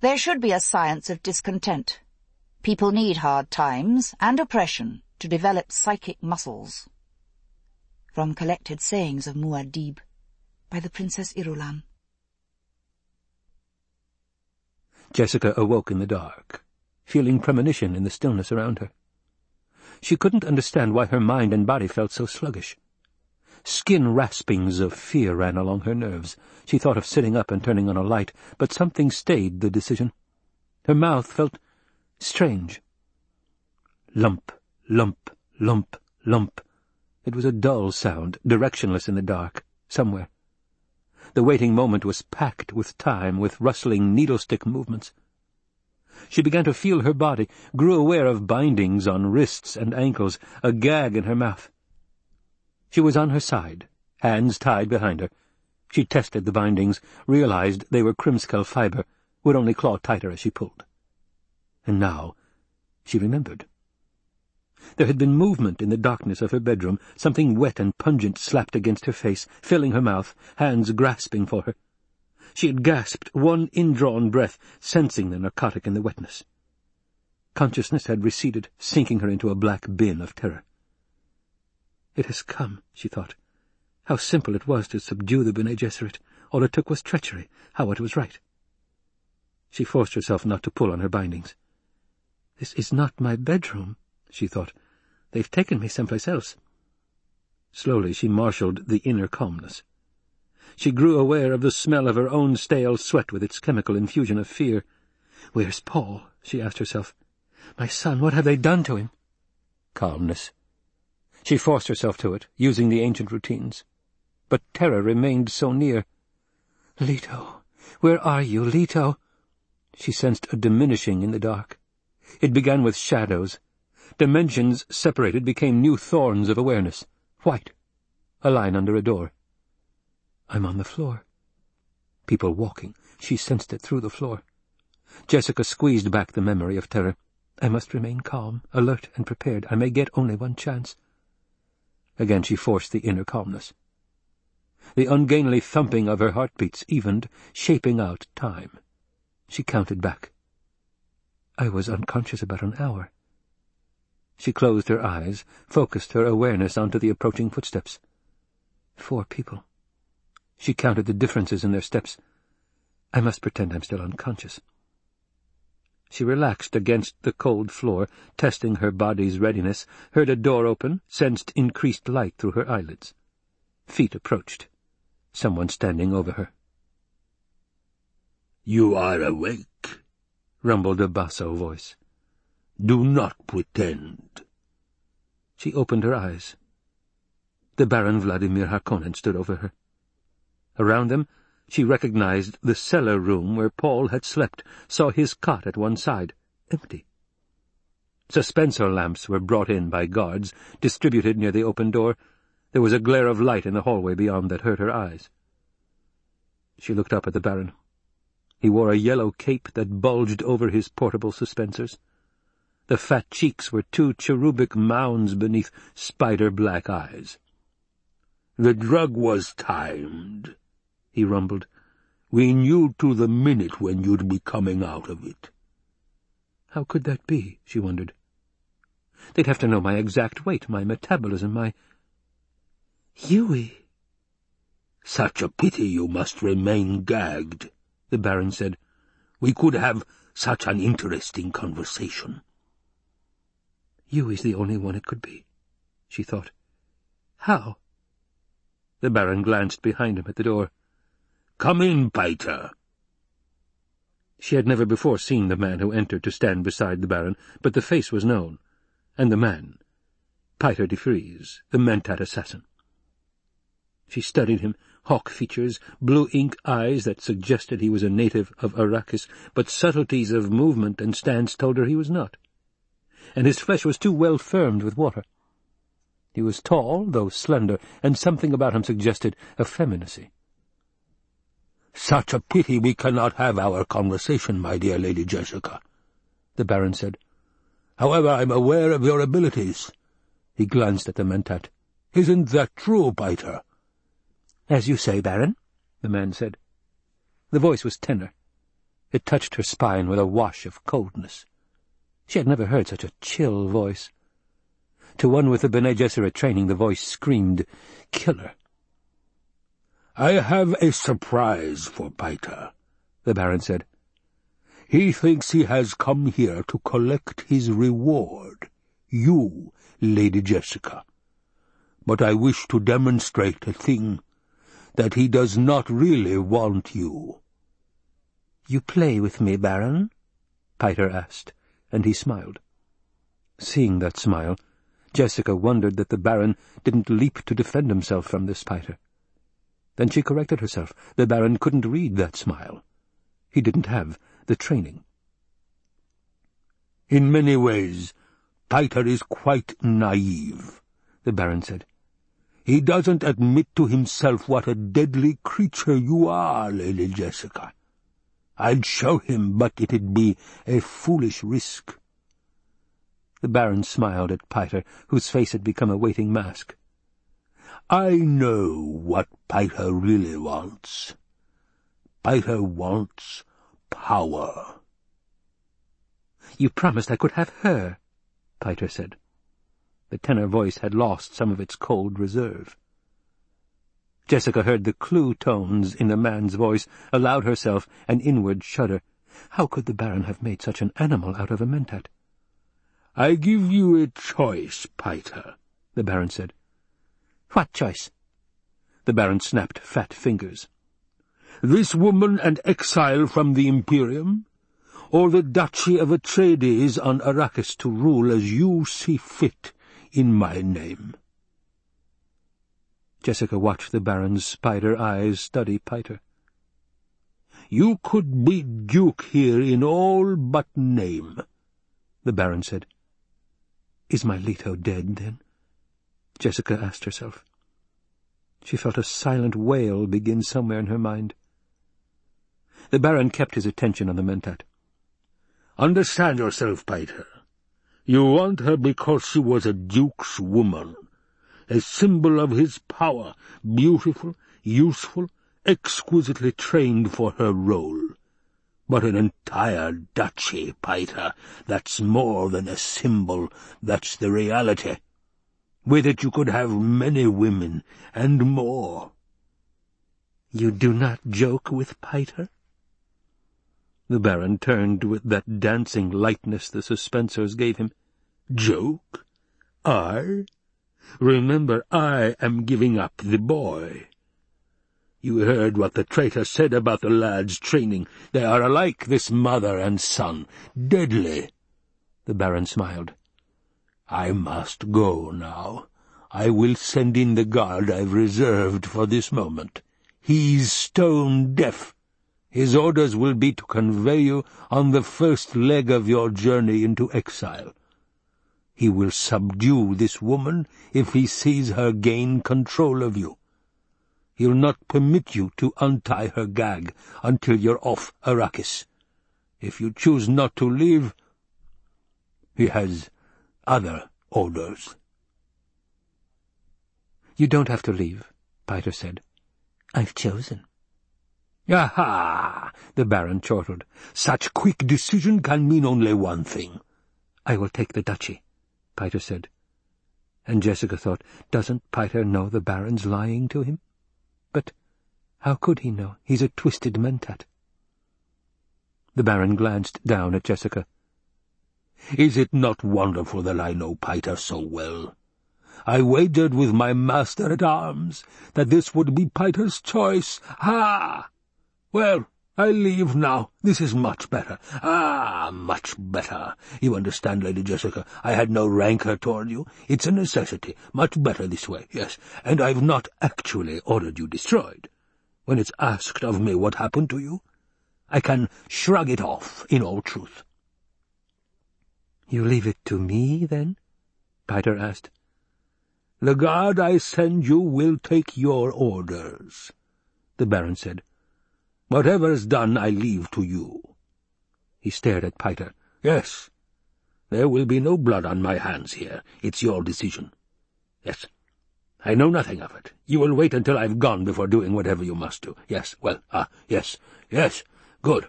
There should be a science of discontent. People need hard times and oppression to develop psychic muscles. From Collected Sayings of Muad'Dib by the Princess Irulan. Jessica awoke in the dark, feeling premonition in the stillness around her. She couldn't understand why her mind and body felt so sluggish. Skin raspings of fear ran along her nerves. She thought of sitting up and turning on a light, but something stayed the decision. Her mouth felt strange. Lump, lump, lump, lump. It was a dull sound, directionless in the dark, somewhere. The waiting moment was packed with time, with rustling needlestick movements. She began to feel her body, grew aware of bindings on wrists and ankles, a gag in her mouth. She was on her side, hands tied behind her. She tested the bindings, realized they were Krimskell fiber, would only claw tighter as she pulled. And now she remembered. There had been movement in the darkness of her bedroom, something wet and pungent slapped against her face, filling her mouth, hands grasping for her. She had gasped one indrawn breath, sensing the narcotic in the wetness. Consciousness had receded, sinking her into a black bin of terror. It has come, she thought. How simple it was to subdue the Bene Gesserit. All it took was treachery. How it was right. She forced herself not to pull on her bindings. This is not my bedroom, she thought. They've taken me someplace else. Slowly she marshalled the inner calmness. She grew aware of the smell of her own stale sweat with its chemical infusion of fear. Where's Paul? she asked herself. My son, what have they done to him? Calmness. She forced herself to it, using the ancient routines. But terror remained so near. Leto, where are you, Leto? She sensed a diminishing in the dark. It began with shadows. Dimensions separated became new thorns of awareness. White. A line under a door. I'm on the floor. People walking. She sensed it through the floor. Jessica squeezed back the memory of terror. I must remain calm, alert and prepared. I may get only one chance. Again she forced the inner calmness. The ungainly thumping of her heartbeats evened, shaping out time. She counted back. I was unconscious about an hour. She closed her eyes, focused her awareness onto the approaching footsteps. Four people. She counted the differences in their steps. I must pretend I'm still unconscious. She relaxed against the cold floor, testing her body's readiness, heard a door open, sensed increased light through her eyelids. Feet approached. Someone standing over her. "'You are awake,' rumbled a basso voice. "'Do not pretend.' She opened her eyes. The Baron Vladimir Harkonnen stood over her. Around them she recognized the cellar room where Paul had slept, saw his cot at one side, empty. Suspensor lamps were brought in by guards, distributed near the open door. There was a glare of light in the hallway beyond that hurt her eyes. She looked up at the Baron. He wore a yellow cape that bulged over his portable suspensors. The fat cheeks were two cherubic mounds beneath spider-black eyes. "'The drug was timed,' he rumbled. We knew to the minute when you'd be coming out of it. How could that be, she wondered. They'd have to know my exact weight, my metabolism, my... Yueh! Such a pity you must remain gagged, the Baron said. We could have such an interesting conversation. Yueh's the only one it could be, she thought. How? The Baron glanced behind him at the door. Come in, Piter. She had never before seen the man who entered to stand beside the Baron, but the face was known, and the man, Piter de Vries, the Mentat assassin. She studied him, hawk features, blue ink eyes that suggested he was a native of Arrakis, but subtleties of movement and stance told her he was not. And his flesh was too well firmed with water. He was tall, though slender, and something about him suggested effeminacy. Such a pity we cannot have our conversation, my dear Lady Jessica, the Baron said. However, I'm aware of your abilities. He glanced at the Mentat. Isn't that true, Piter? As you say, Baron, the man said. The voice was tenor. It touched her spine with a wash of coldness. She had never heard such a chill voice. To one with the Bene Gesserit training, the voice screamed, Killer. I have a surprise for Piter, the Baron said. He thinks he has come here to collect his reward, you, Lady Jessica. But I wish to demonstrate a thing, that he does not really want you. You play with me, Baron? Piter asked, and he smiled. Seeing that smile, Jessica wondered that the Baron didn't leap to defend himself from this Piter. Then she corrected herself. The Baron couldn't read that smile. He didn't have the training. In many ways, Piter is quite naive, the Baron said. He doesn't admit to himself what a deadly creature you are, Lady Jessica. I'd show him, but it'd be a foolish risk. The Baron smiled at Piter, whose face had become a waiting mask. I know what Piter really wants. Piter wants power. You promised I could have her, Piter said. The tenor voice had lost some of its cold reserve. Jessica heard the clue tones in the man's voice, allowed herself an inward shudder. How could the Baron have made such an animal out of a mentat? I give you a choice, Piter, the Baron said. What choice? The Baron snapped fat fingers. This woman and exile from the Imperium, or the Duchy of Atreides on Arrakis to rule as you see fit in my name. Jessica watched the Baron's spider eyes study Piter. You could be Duke here in all but name, the Baron said. Is my Leto dead, then? Jessica asked herself. She felt a silent wail begin somewhere in her mind. The Baron kept his attention on the Mentat. Understand yourself, Piter. You want her because she was a duke's woman, a symbol of his power, beautiful, useful, exquisitely trained for her role. But an entire duchy, Piter, that's more than a symbol, that's the reality. With it you could have many women, and more. You do not joke with Piter? The Baron turned with that dancing lightness the suspensors gave him. Joke? I? Remember, I am giving up the boy. You heard what the traitor said about the lad's training. They are alike, this mother and son. Deadly. The Baron smiled. I must go now. I will send in the guard I've reserved for this moment. He's stone deaf. His orders will be to convey you on the first leg of your journey into exile. He will subdue this woman if he sees her gain control of you. He'll not permit you to untie her gag until you're off Arrakis. If you choose not to leave, he has other orders. You don't have to leave, Piter said. I've chosen. Aha! the Baron chortled. Such quick decision can mean only one thing. I will take the duchy, Piter said. And Jessica thought, doesn't Piter know the Baron's lying to him? But how could he know? He's a twisted mentat. The Baron glanced down at Jessica. Is it not wonderful that I know Piter so well? I wagered with my master-at-arms that this would be Piter's choice. Ha! Well, I leave now. This is much better. Ah, much better. You understand, Lady Jessica, I had no rancour toward you. It's a necessity. Much better this way, yes. And I've not actually ordered you destroyed. When it's asked of me what happened to you, I can shrug it off in all truth. You leave it to me, then? Piter asked. The guard I send you will take your orders, the Baron said. Whatever's done, I leave to you. He stared at Piter. Yes, there will be no blood on my hands here. It's your decision. Yes, I know nothing of it. You will wait until I've gone before doing whatever you must do. Yes, well, ah, yes, yes, good.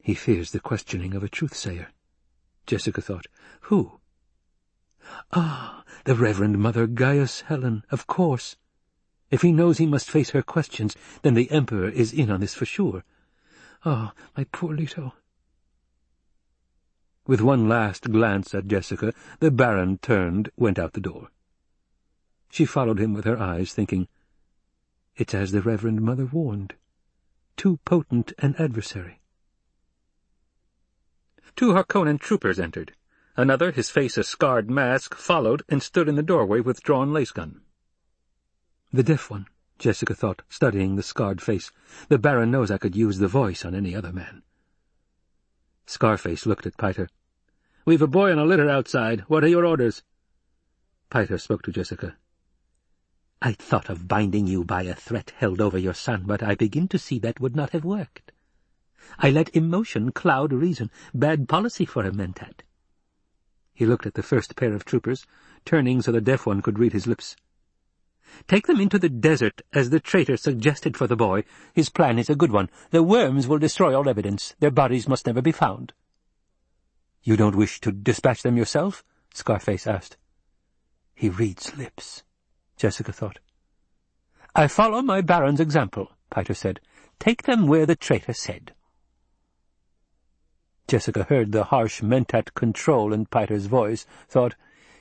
He fears the questioning of a truth-sayer. Jessica thought, Who? Ah, the Reverend Mother Gaius Helen, of course. If he knows he must face her questions, then the Emperor is in on this for sure. Ah, oh, my poor Leto. With one last glance at Jessica, the Baron turned, went out the door. She followed him with her eyes, thinking, It's as the Reverend Mother warned. Too potent an adversary. Two Harkonnen troopers entered. Another, his face a scarred mask, followed and stood in the doorway with drawn lasgun. The deaf one, Jessica thought, studying the scarred face. The Baron knows I could use the voice on any other man. Scarface looked at Piter. "'We've a boy on a litter outside. What are your orders?' Piter spoke to Jessica. "'I thought of binding you by a threat held over your son, but I begin to see that would not have worked. I let emotion cloud reason. Bad policy for a mentat.' He looked at the first pair of troopers, turning so the deaf one could read his lips. Take them into the desert, as the traitor suggested for the boy. His plan is a good one. The worms will destroy all evidence. Their bodies must never be found. You don't wish to dispatch them yourself? Scarface asked. He reads lips, Jessica thought. I follow my Baron's example, Piter said. Take them where the traitor said. Jessica heard the harsh mentat control in Piter's voice, thought,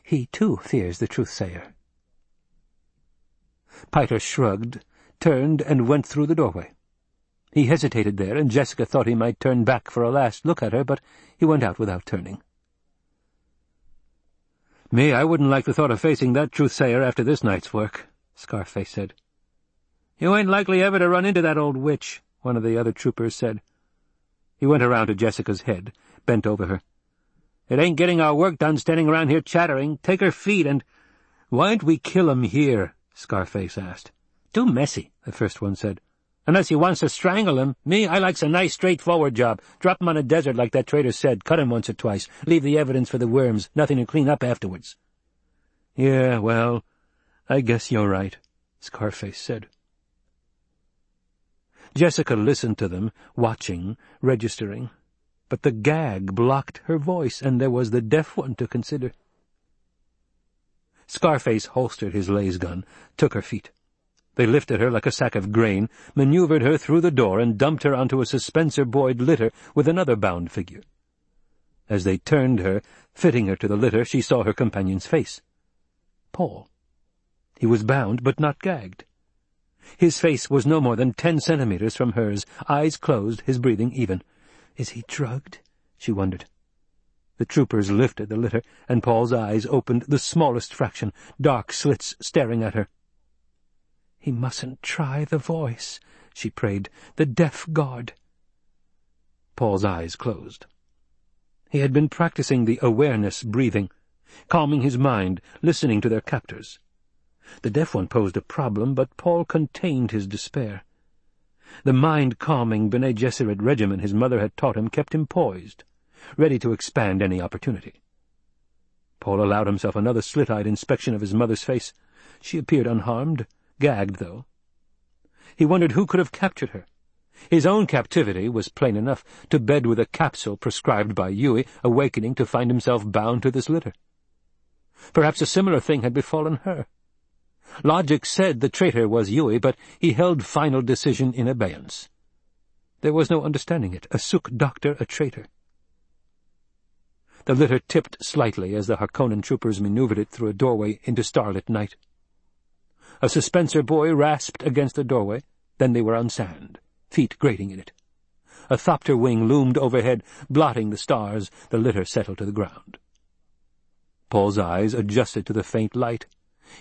he too fears the truth-sayer. Piter shrugged, turned, and went through the doorway. He hesitated there, and Jessica thought he might turn back for a last look at her, but he went out without turning. Me, I wouldn't like the thought of facing that truth-sayer after this night's work, Scarface said. You ain't likely ever to run into that old witch, one of the other troopers said. He went around to Jessica's head, bent over her. It ain't getting our work done standing around here chattering. Take her feet and— Why don't we kill him here? Scarface asked. Too messy, the first one said. Unless he wants to strangle him. Me, I likes a nice, straightforward job. Drop him on a desert like that traitor said, cut him once or twice, leave the evidence for the worms, nothing to clean up afterwards. Yeah, well, I guess you're right, Scarface said. Jessica listened to them, watching, registering. But the gag blocked her voice, and there was the deaf one to consider. Scarface holstered his laser gun, took her feet. They lifted her like a sack of grain, maneuvered her through the door, and dumped her onto a suspensor-buoyed litter with another bound figure. As they turned her, fitting her to the litter, she saw her companion's face. Paul. He was bound, but not gagged. His face was no more than ten centimeters from hers, eyes closed, his breathing even. Is he drugged? she wondered. The troopers lifted the litter, and Paul's eyes opened the smallest fraction, dark slits staring at her. He mustn't try the voice, she prayed, the deaf god. Paul's eyes closed. He had been practicing the awareness breathing, calming his mind, listening to their captors. The deaf one posed a problem, but Paul contained his despair. The mind-calming Bene Gesserit regimen his mother had taught him kept him poised, ready to expand any opportunity. Paul allowed himself another slit-eyed inspection of his mother's face. She appeared unharmed, gagged, though. He wondered who could have captured her. His own captivity was plain enough, to bed with a capsule prescribed by Yueh, awakening to find himself bound to this litter. Perhaps a similar thing had befallen her. Logic said the traitor was Yueh, but he held final decision in abeyance. There was no understanding it. A Suk doctor, a traitor. The litter tipped slightly as the Harkonnen troopers maneuvered it through a doorway into starlit night. A suspensor buoy rasped against the doorway, then they were on sand, feet grating in it. A thopter wing loomed overhead, blotting the stars. The litter settled to the ground. Paul's eyes adjusted to the faint light.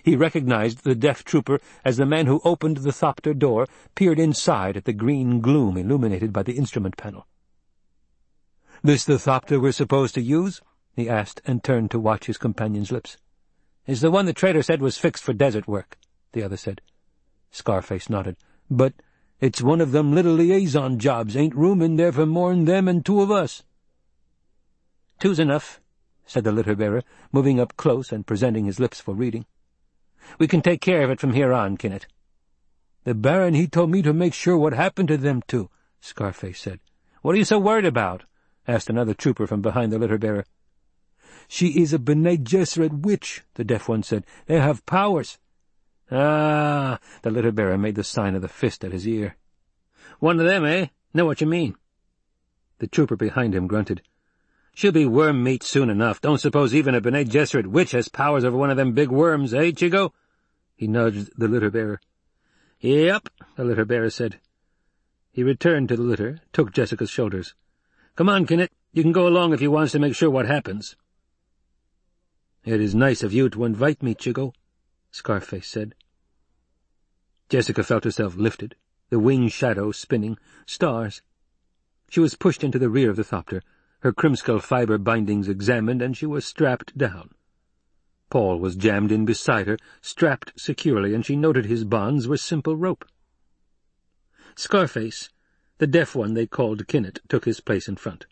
He recognized the deaf trooper as the man who opened the thopter door, peered inside at the green gloom illuminated by the instrument panel. "'This the thopter we're supposed to use?' he asked, and turned to watch his companion's lips. "'Is the one the trader said was fixed for desert work,' the other said. Scarface nodded. "'But it's one of them little liaison jobs. Ain't room in there for more'n them and two of us.' "'Two's enough,' said the litter-bearer, moving up close and presenting his lips for reading. "'We can take care of it from here on, Kinet.' "'The Baron he told me to make sure what happened to them two,' Scarface said. What are you so worried about? asked another trooper from behind the litter-bearer. She is a Bene Gesserit witch, the deaf one said. They have powers. Ah, the litter-bearer made the sign of the fist at his ear. One of them, eh? Know what you mean. The trooper behind him grunted. She'll be worm meat soon enough. Don't suppose even a Bene Gesserit witch has powers over one of them big worms, eh, Czigo? He nudged the litter-bearer. Yep, the litter-bearer said. He returned to the litter, took Jessica's shoulders. Come on, Kinet. You can go along if you wants to make sure what happens. It is nice of you to invite me, Czigo, Scarface said. Jessica felt herself lifted, the wing shadow spinning, stars. She was pushed into the rear of the thopter, her Krimskell fibre bindings examined, and she was strapped down. Paul was jammed in beside her, strapped securely, and she noted his bonds were simple rope. Scarface, the deaf one they called Kinet, took his place in front.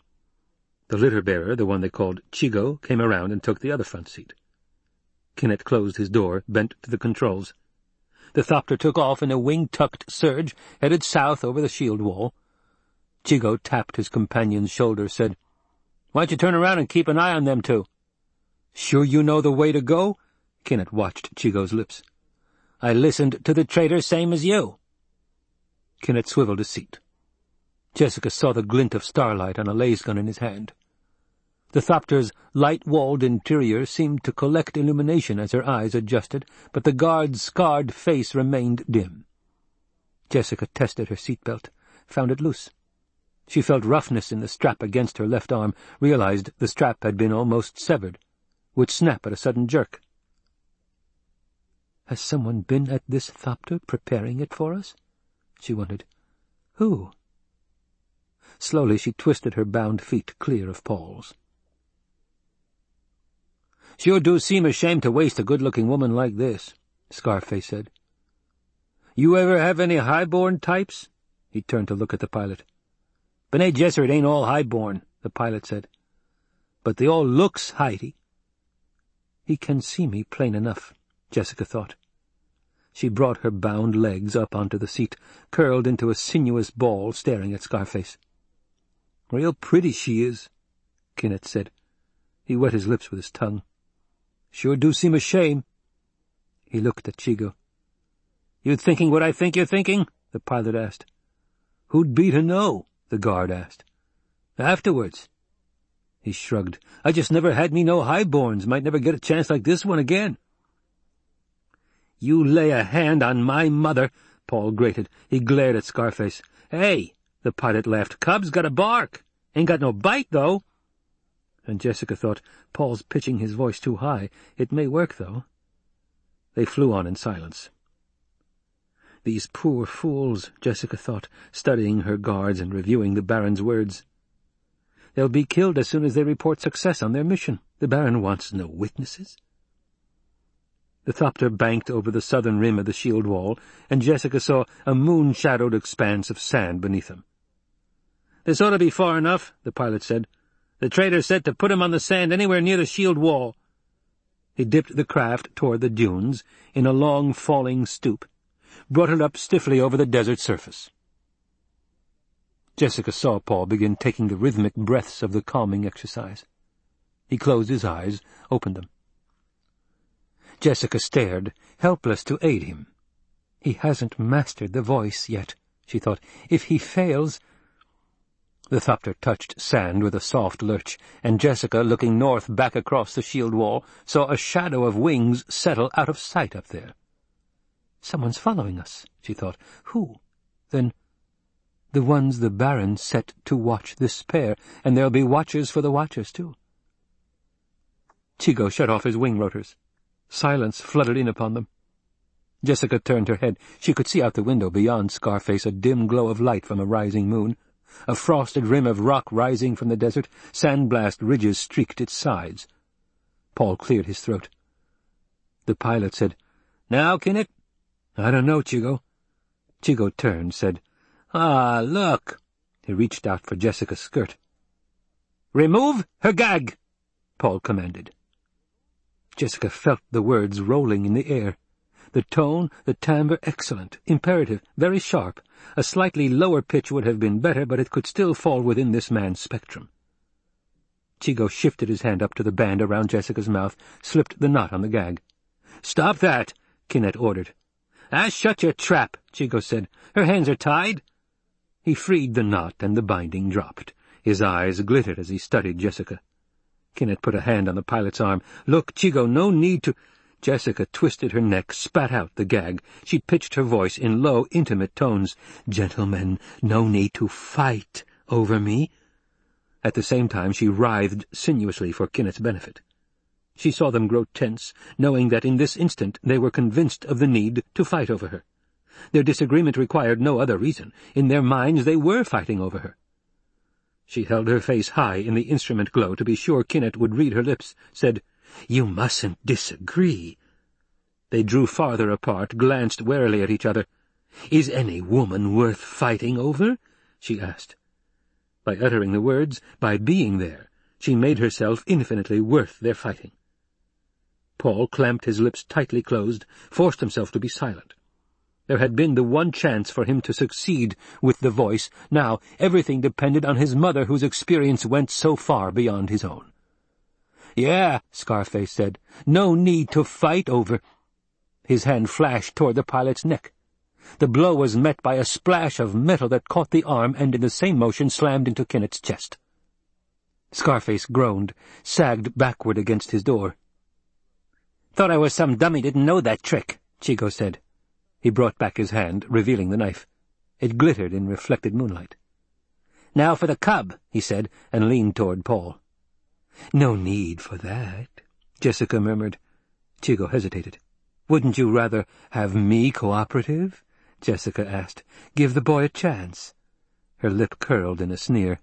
The litter-bearer, the one they called Czigo, came around and took the other front seat. Kinet closed his door, bent to the controls. The thopter took off in a wing-tucked surge, headed south over the shield wall. Czigo tapped his companion's shoulder, said, "'Why don't you turn around and keep an eye on them two?' "'Sure you know the way to go?' Kinet watched Czigo's lips. "'I listened to the traitor same as you.' Kinet swiveled his seat. Jessica saw the glint of starlight on a laser gun in his hand. The Thopter's light-walled interior seemed to collect illumination as her eyes adjusted, but the guard's scarred face remained dim. Jessica tested her seatbelt, found it loose. She felt roughness in the strap against her left arm, realized the strap had been almost severed, would snap at a sudden jerk. Has someone been at this Thopter preparing it for us? She wondered. Who? Slowly she twisted her bound feet clear of Paul's. Sure do seem a shame to waste a good-looking woman like this, Scarface said. You ever have any high-born types? He turned to look at the pilot. Bene Gesserit ain't all high-born, the pilot said. But they all looks heighty. He can see me plain enough, Jessica thought. She brought her bound legs up onto the seat, curled into a sinuous ball, staring at Scarface. Real pretty she is, Kinet said. He wet his lips with his tongue. Sure do seem a shame. He looked at Czigo. You thinking what I think you're thinking? the pilot asked. Who'd be to know? the guard asked. Afterwards. He shrugged. I just never had me no highborns. Might never get a chance like this one again. You lay a hand on my mother, Paul grated. He glared at Scarface. Hey, the pilot laughed. Cub's got a bark. Ain't got no bite, though and Jessica thought, Paul's pitching his voice too high. It may work, though. They flew on in silence. These poor fools, Jessica thought, studying her guards and reviewing the Baron's words. They'll be killed as soon as they report success on their mission. The Baron wants no witnesses. The thopter banked over the southern rim of the shield wall, and Jessica saw a moon-shadowed expanse of sand beneath them. This ought to be far enough, the pilot said. The traitor said to put him on the sand anywhere near the shield wall. He dipped the craft toward the dunes in a long falling stoop, brought it up stiffly over the desert surface. Jessica saw Paul begin taking the rhythmic breaths of the calming exercise. He closed his eyes, opened them. Jessica stared, helpless to aid him. He hasn't mastered the voice yet, she thought. If he fails, the thopter touched sand with a soft lurch, and Jessica, looking north back across the shield wall, saw a shadow of wings settle out of sight up there. Someone's following us, she thought. Who? Then the ones the Baron set to watch this pair, and there'll be watchers for the watchers, too. Czigo shut off his wing rotors. Silence flooded in upon them. Jessica turned her head. She could see out the window beyond Scarface a dim glow of light from a rising moon. A frosted rim of rock rising from the desert, sandblast ridges streaked its sides. Paul cleared his throat. The pilot said, Now, Kinet? I don't know, Czigo. Czigo turned, said, Ah, look. He reached out for Jessica's skirt. Remove her gag, Paul commanded. Jessica felt the words rolling in the air. The tone, the timbre excellent, imperative, very sharp. A slightly lower pitch would have been better, but it could still fall within this man's spectrum. Czigo shifted his hand up to the band around Jessica's mouth, slipped the knot on the gag. "'Stop that!' Kinet ordered. "'Ah, shut your trap,' Czigo said. "'Her hands are tied.' He freed the knot, and the binding dropped. His eyes glittered as he studied Jessica. Kinet put a hand on the pilot's arm. "'Look, Czigo, no need to—' Jessica twisted her neck, spat out the gag. She pitched her voice in low, intimate tones. "'Gentlemen, no need to fight over me. At the same time she writhed sinuously for Kinet's benefit. She saw them grow tense, knowing that in this instant they were convinced of the need to fight over her. Their disagreement required no other reason. In their minds they were fighting over her. She held her face high in the instrument glow to be sure Kinet would read her lips, said, "'You mustn't disagree.' They drew farther apart, glanced warily at each other. "'Is any woman worth fighting over?' she asked. By uttering the words, by being there, she made herself infinitely worth their fighting. Paul clamped his lips tightly closed, forced himself to be silent. There had been the one chance for him to succeed with the voice. Now everything depended on his mother, whose experience went so far beyond his own. "'Yeah,' Scarface said. "'No need to fight over—' His hand flashed toward the pilot's neck. The blow was met by a splash of metal that caught the arm and in the same motion slammed into Kinet's chest. Scarface groaned, sagged backward against his door. "'Thought I was some dummy didn't know that trick,' Czigo said. He brought back his hand, revealing the knife. It glittered in reflected moonlight. "'Now for the cub,' he said, and leaned toward Paul. "'No need for that,' Jessica murmured. Czigo hesitated. "'Wouldn't you rather have me cooperative?' Jessica asked. "Give the boy a chance." Her lip curled in a sneer.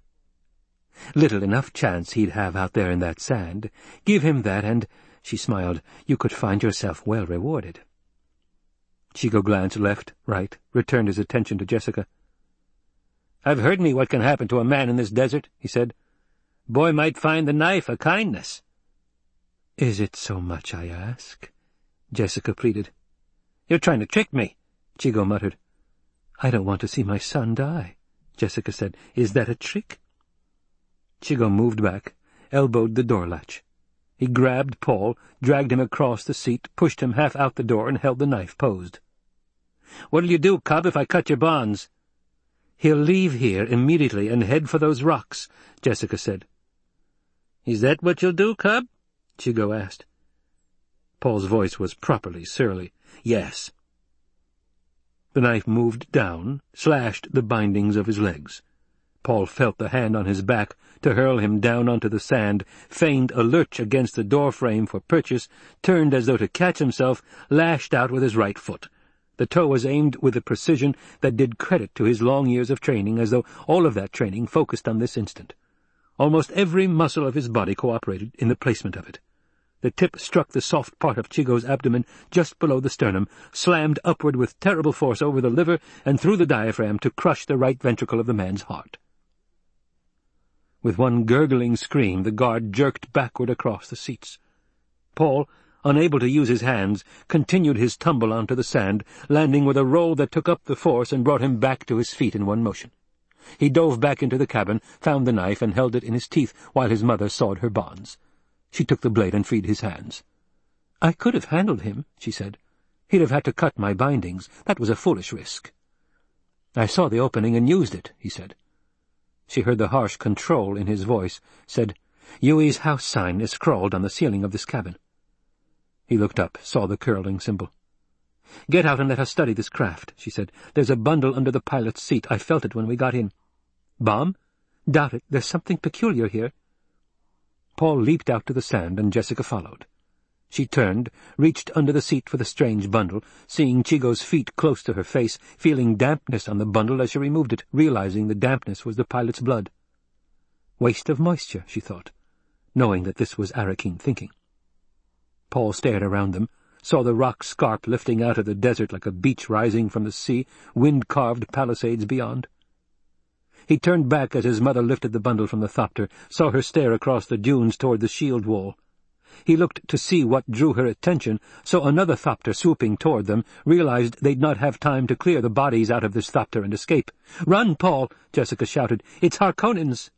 "Little enough chance he'd have out there in that sand. Give him that, and—" she smiled, "you could find yourself well rewarded." Czigo glanced left, right, returned his attention to Jessica. "I've heard me what can happen to a man in this desert," he said. "Boy might find the knife a kindness." "Is it so much I ask?" Jessica pleaded. "You're trying to trick me," Czigo muttered. I don't want to see my son die, Jessica said. Is that a trick? Czigo moved back, elbowed the door latch. He grabbed Paul, dragged him across the seat, pushed him half out the door, and held the knife posed. "'What'll you do, cub, if I cut your bonds?' "'He'll leave here immediately and head for those rocks,' Jessica said. "'Is that what you'll do, cub?' Czigo asked. Paul's voice was properly surly. "'Yes.' The knife moved down, slashed the bindings of his legs. Paul felt the hand on his back to hurl him down onto the sand, feigned a lurch against the door frame for purchase, turned as though to catch himself, lashed out with his right foot. The toe was aimed with a precision that did credit to his long years of training, as though all of that training focused on this instant. Almost every muscle of his body cooperated in the placement of it. The tip struck the soft part of Czigo's abdomen just below the sternum, slammed upward with terrible force over the liver and through the diaphragm to crush the right ventricle of the man's heart. With one gurgling scream, the guard jerked backward across the seats. Paul, unable to use his hands, continued his tumble onto the sand, landing with a roll that took up the force and brought him back to his feet in one motion. He dove back into the cabin, found the knife, and held it in his teeth while his mother sawed her bonds. She took the blade and freed his hands. "I could have handled him," she said. "He'd have had to cut my bindings. That was a foolish risk." "I saw the opening and used it," he said. She heard the harsh control in his voice, said, Yueh's house sign is scrawled on the ceiling of this cabin. He looked up, saw the curling symbol. "Get out and let us study this craft," she said. "There's a bundle under the pilot's seat. I felt it when we got in." "Bomb? Doubt it. There's something peculiar here. Paul leaped out to the sand, and Jessica followed. She turned, reached under the seat for the strange bundle, seeing Czigo's feet close to her face, feeling dampness on the bundle as she removed it, realizing the dampness was the pilot's blood. Waste of moisture, she thought, knowing that this was Arrakeen thinking. Paul stared around them, saw the rock scarp lifting out of the desert like a beach rising from the sea, wind-carved palisades beyond. He turned back as his mother lifted the bundle from the thopter, saw her stare across the dunes toward the shield wall. He looked to see what drew her attention, so another thopter swooping toward them realized they'd not have time to clear the bodies out of this thopter and escape. "Run, Paul!" Jessica shouted. "It's Harkonnens!"